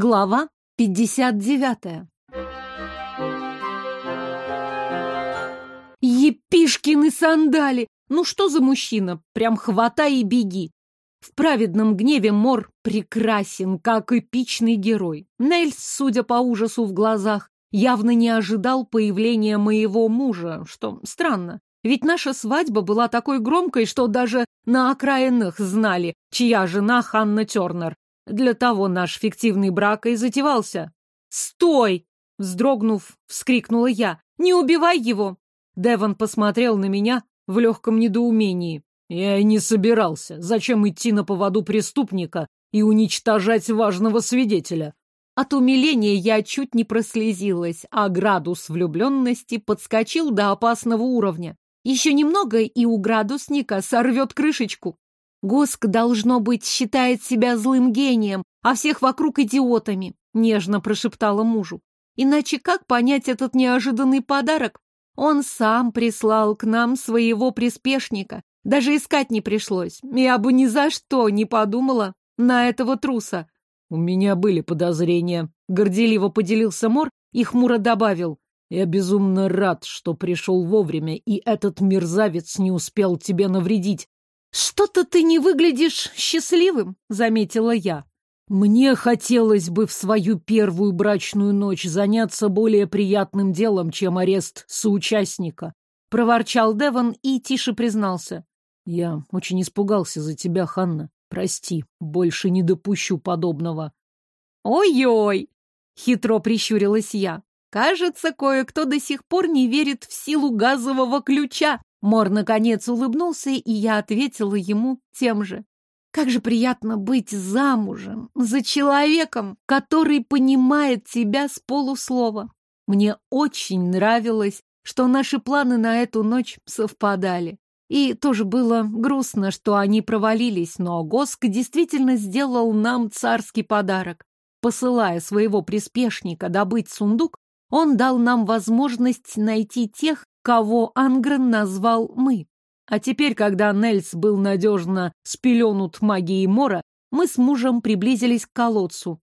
Глава 59. Епишкины сандали! Ну что за мужчина? Прям хватай и беги. В праведном гневе Мор прекрасен, как эпичный герой. Нельс, судя по ужасу в глазах, явно не ожидал появления моего мужа, что странно. Ведь наша свадьба была такой громкой, что даже на окраинах знали, чья жена Ханна Тернер. Для того наш фиктивный брак и затевался. «Стой!» — вздрогнув, вскрикнула я. «Не убивай его!» Деван посмотрел на меня в легком недоумении. Я и не собирался. Зачем идти на поводу преступника и уничтожать важного свидетеля? От умиления я чуть не прослезилась, а градус влюбленности подскочил до опасного уровня. Еще немного, и у градусника сорвет крышечку. Госк, должно быть, считает себя злым гением, а всех вокруг идиотами, нежно прошептала мужу. Иначе как понять этот неожиданный подарок? Он сам прислал к нам своего приспешника. Даже искать не пришлось. Я бы ни за что не подумала на этого труса. У меня были подозрения. Горделиво поделился Мор и хмуро добавил. Я безумно рад, что пришел вовремя, и этот мерзавец не успел тебе навредить. «Что-то ты не выглядишь счастливым», — заметила я. «Мне хотелось бы в свою первую брачную ночь заняться более приятным делом, чем арест соучастника», — проворчал Деван и тише признался. «Я очень испугался за тебя, Ханна. Прости, больше не допущу подобного». «Ой-ой!» — хитро прищурилась я. «Кажется, кое-кто до сих пор не верит в силу газового ключа». Мор наконец улыбнулся, и я ответила ему тем же. Как же приятно быть замужем за человеком, который понимает тебя с полуслова. Мне очень нравилось, что наши планы на эту ночь совпадали. И тоже было грустно, что они провалились, но Госк действительно сделал нам царский подарок. Посылая своего приспешника добыть сундук, он дал нам возможность найти тех, кого Ангрен назвал «мы». А теперь, когда Нельс был надежно спеленут магией Мора, мы с мужем приблизились к колодцу.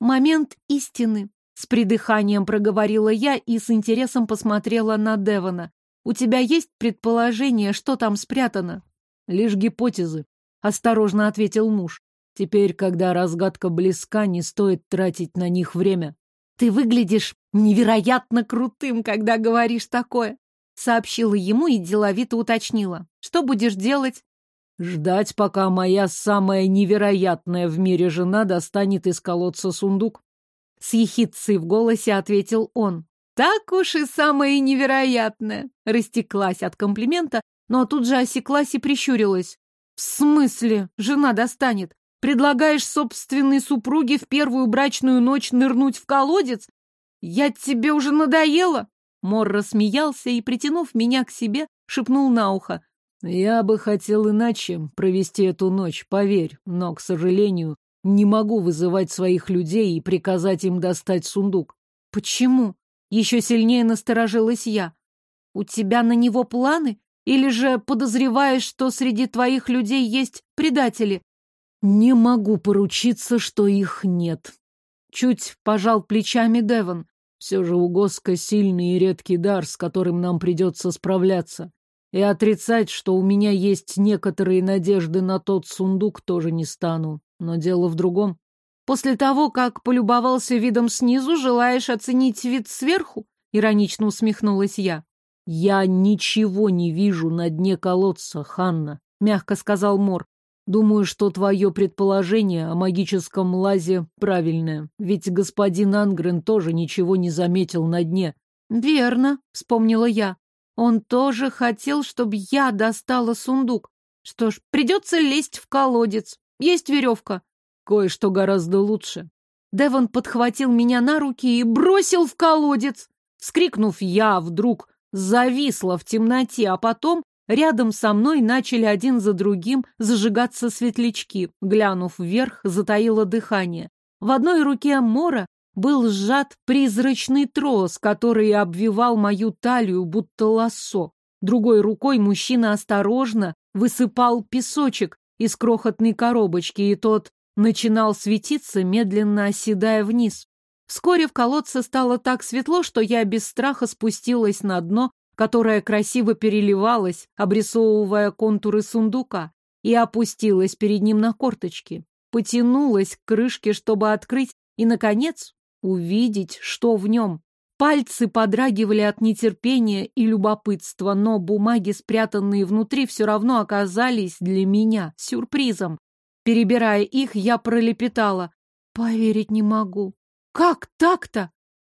Момент истины. С придыханием проговорила я и с интересом посмотрела на Девона. У тебя есть предположение, что там спрятано? Лишь гипотезы, осторожно ответил муж. Теперь, когда разгадка близка, не стоит тратить на них время. Ты выглядишь невероятно крутым, когда говоришь такое сообщила ему и деловито уточнила. Что будешь делать? Ждать, пока моя самая невероятная в мире жена достанет из колодца сундук. С ехидцей в голосе ответил он. Так уж и самое невероятное. Растеклась от комплимента, но тут же осеклась и прищурилась. В смысле? Жена достанет. Предлагаешь собственной супруге в первую брачную ночь нырнуть в колодец? Я тебе уже надоела? Мор рассмеялся и, притянув меня к себе, шепнул на ухо. «Я бы хотел иначе провести эту ночь, поверь, но, к сожалению, не могу вызывать своих людей и приказать им достать сундук». «Почему?» Еще сильнее насторожилась я. «У тебя на него планы? Или же подозреваешь, что среди твоих людей есть предатели?» «Не могу поручиться, что их нет». Чуть пожал плечами Девон. Все же у Госка сильный и редкий дар, с которым нам придется справляться. И отрицать, что у меня есть некоторые надежды на тот сундук, тоже не стану. Но дело в другом. После того, как полюбовался видом снизу, желаешь оценить вид сверху? Иронично усмехнулась я. Я ничего не вижу на дне колодца, Ханна, мягко сказал Мор. Думаю, что твое предположение о магическом лазе правильное, ведь господин Ангрен тоже ничего не заметил на дне. Верно, вспомнила я. Он тоже хотел, чтобы я достала сундук. Что ж, придется лезть в колодец. Есть веревка. Кое-что гораздо лучше. Девон подхватил меня на руки и бросил в колодец. Вскрикнув, я вдруг зависла в темноте, а потом Рядом со мной начали один за другим зажигаться светлячки. Глянув вверх, затаило дыхание. В одной руке Мора был сжат призрачный трос, который обвивал мою талию, будто лассо. Другой рукой мужчина осторожно высыпал песочек из крохотной коробочки, и тот начинал светиться, медленно оседая вниз. Вскоре в колодце стало так светло, что я без страха спустилась на дно, которое красиво переливалось, обрисовывая контуры сундука, и опустилась перед ним на корточки. Потянулась к крышке, чтобы открыть, и, наконец, увидеть, что в нем. Пальцы подрагивали от нетерпения и любопытства, но бумаги, спрятанные внутри, все равно оказались для меня сюрпризом. Перебирая их, я пролепетала. «Поверить не могу. Как так-то?»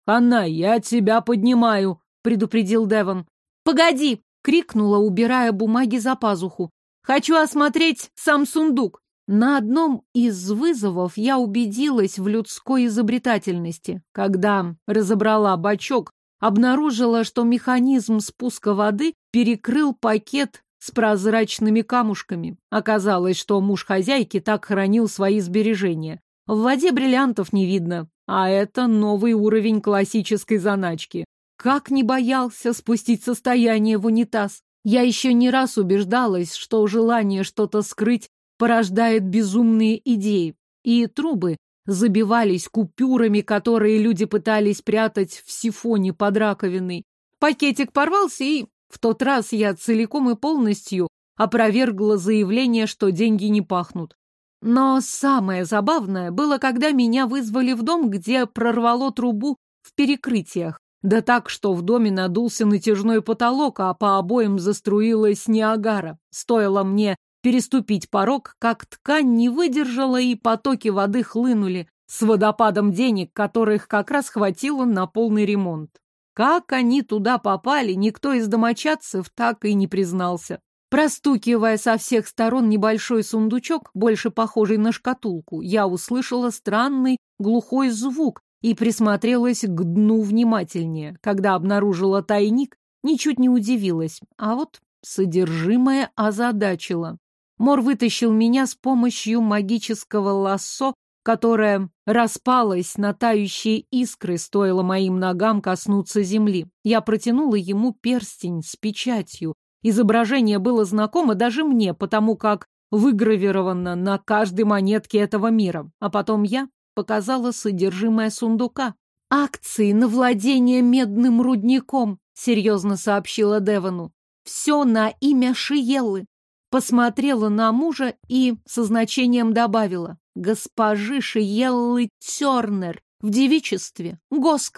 «Анна, я тебя поднимаю», — предупредил Девон. «Погоди!» — крикнула, убирая бумаги за пазуху. «Хочу осмотреть сам сундук». На одном из вызовов я убедилась в людской изобретательности. Когда разобрала бачок, обнаружила, что механизм спуска воды перекрыл пакет с прозрачными камушками. Оказалось, что муж хозяйки так хранил свои сбережения. В воде бриллиантов не видно, а это новый уровень классической заначки. Как не боялся спустить состояние в унитаз. Я еще не раз убеждалась, что желание что-то скрыть порождает безумные идеи. И трубы забивались купюрами, которые люди пытались прятать в сифоне под раковиной. Пакетик порвался, и в тот раз я целиком и полностью опровергла заявление, что деньги не пахнут. Но самое забавное было, когда меня вызвали в дом, где прорвало трубу в перекрытиях. Да так, что в доме надулся натяжной потолок, а по обоим заструилась Ниагара. Стоило мне переступить порог, как ткань не выдержала, и потоки воды хлынули с водопадом денег, которых как раз хватило на полный ремонт. Как они туда попали, никто из домочадцев так и не признался. Простукивая со всех сторон небольшой сундучок, больше похожий на шкатулку, я услышала странный глухой звук и присмотрелась к дну внимательнее. Когда обнаружила тайник, ничуть не удивилась, а вот содержимое озадачило. Мор вытащил меня с помощью магического лассо которая распалась на тающие искры, стоило моим ногам коснуться земли. Я протянула ему перстень с печатью. Изображение было знакомо даже мне, потому как выгравировано на каждой монетке этого мира. А потом я показала содержимое сундука. «Акции на владение медным рудником», — серьезно сообщила Девану. «Все на имя Шиеллы». Посмотрела на мужа и со значением добавила госпожи Шиеллы Тернер в девичестве. Госк.